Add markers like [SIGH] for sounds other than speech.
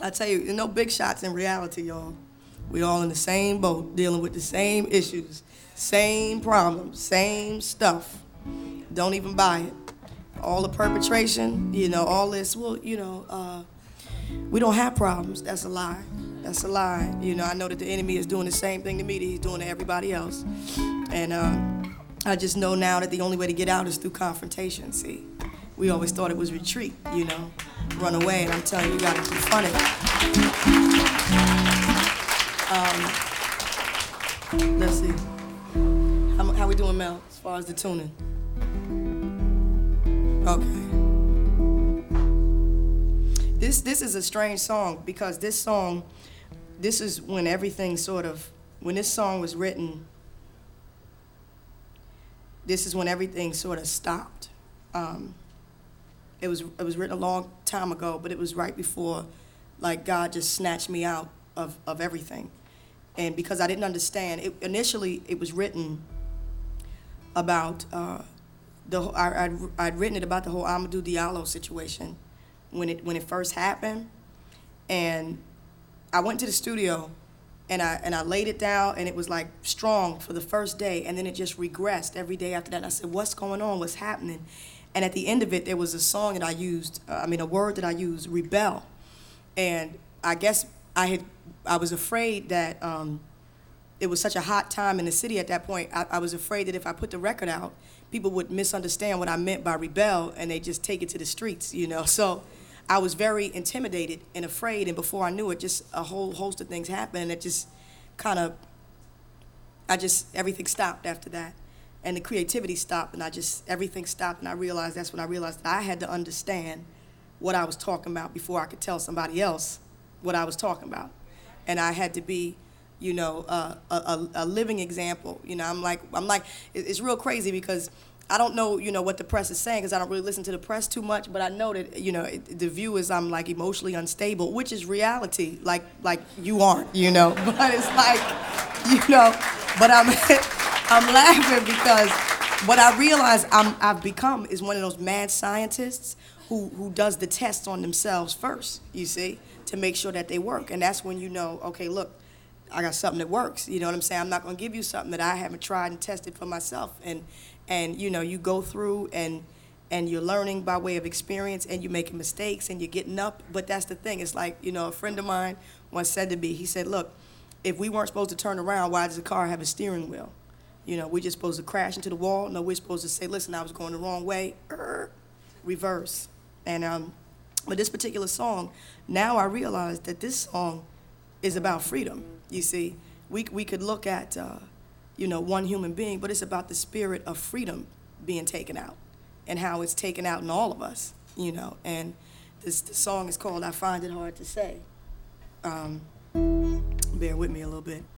I tell you, no big shots in reality, y'all. We all in the same boat, dealing with the same issues, same problems, same stuff. Don't even buy it. All the perpetration, you know, all this. Well, you know, uh, we don't have problems. That's a lie. That's a lie. You know, I know that the enemy is doing the same thing to me that he's doing to everybody else, and um, I just know now that the only way to get out is through confrontation. See, we always thought it was retreat. You know, run away, and I'm telling you, you got to confront it. Um, let's see. How, how we doing, Mel, as far as the tuning? Okay. This this is a strange song because this song, this is when everything sort of when this song was written. This is when everything sort of stopped. Um, it was it was written a long time ago, but it was right before, like God just snatched me out of of everything, and because I didn't understand, it, initially it was written about. Uh, the I, I'd, I'd written it about the whole Amadou Diallo situation when it when it first happened, and I went to the studio, and I and I laid it down, and it was like strong for the first day, and then it just regressed every day after that. And I said, "What's going on? What's happening?" And at the end of it, there was a song that I used. Uh, I mean, a word that I used, rebel, and I guess I had I was afraid that. Um, it was such a hot time in the city at that point. I, I, was afraid that if I put the record out, people would misunderstand what I meant by rebel and they just take it to the streets, you know. So I was very intimidated and afraid, and before I knew it, just a whole host of things happened, it just kind of, I just everything stopped after that, and the creativity stopped, and I just everything stopped, and I realized that's when I realized that I had to understand what I was talking about before I could tell somebody else what I was talking about, and I had to be you know, uh, a, a, living example. You know, I'm like, I'm like, it's real crazy because I don't know, you know, what the press is saying because I don't really listen to the press too much. But I know that, you know, it, the view is I'm like emotionally unstable, which is reality. Like, like you aren't, you know. [LAUGHS] But it's like, you know, but I'm, [LAUGHS] I'm laughing because what I realize I'm, I've become is one of those mad scientists who, who does the tests on themselves first. You see, to make sure that they work, and that's when you know, okay, look I got something that works. You know what I'm saying? I'm not going to give you something that I haven't tried and tested for myself. And and you know, you go through and and you're learning by way of experience and you're making mistakes and you're getting up. But that's the thing. It's like, you know, a friend of mine once said to me, he said, "Look, if we weren't supposed to turn around, why does a car have a steering wheel? You know, we're just supposed to crash into the wall. No, we're supposed to say, listen, I was going the wrong way. Er, reverse. And um, but this particular song, now I realize that this song is about freedom. You see, we, we could look at, uh, you know, one human being, but it's about the spirit of freedom being taken out and how it's taken out in all of us, you know. And this the song is called I Find It Hard to Say. Um, bear with me a little bit.